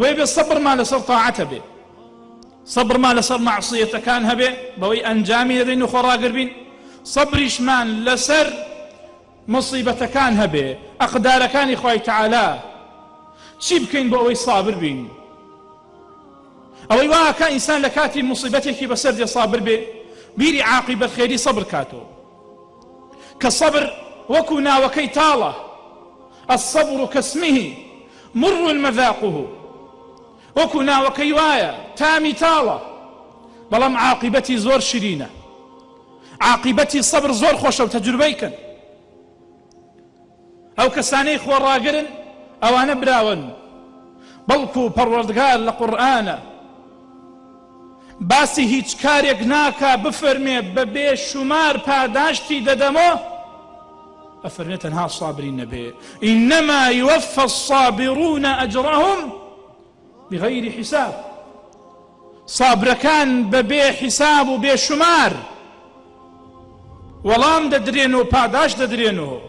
وێ بێ سەبرمان لەسەر تاعاتە بێ سەبرمان لەسەر معسیەتەکان هەبێ بەوەی ئەنجامی دەدەین و خۆڕاگربین سەبریشمان لەسەر مصیبەتەکان هەبێ ئەقدارەکانی خی تعالا چی بکەین بۆ ئەوەی سابر بین ئەوەی واکە ئینسان لە کاتی مصیبەتێکی بەسەر دێ سابر بێ بیری عاقی بەخێری سەبر کاتەوە کە سەبر وەکو ناوەکەی تاڵە ئەسەبر و کەسمیه مر مەذاقه وەکو ناوەکەی وایە تامی تاڵە بەڵام عاقیبەتی زۆر شیرینە عاقیبەتی سەبر زۆر خۆشە و تەجروبیکن ئەو کەسانەی خۆڕاگرن ئەوانە براون بەڵکو و پەروەردگار لە قورآانە باسی هیچ کارێک ناکا بفەرمێ بە بێ شومار پاداشتی دەدەمەوە ئەفرمێت تەنها سابرین نەبێ ئینەما یوەفە الصابرون ئەجرهم بغەیری حیساب سابرەکان بە بێ حیساب و بێشمار وەڵام دەدرێن و پاداش دەدرێنەوە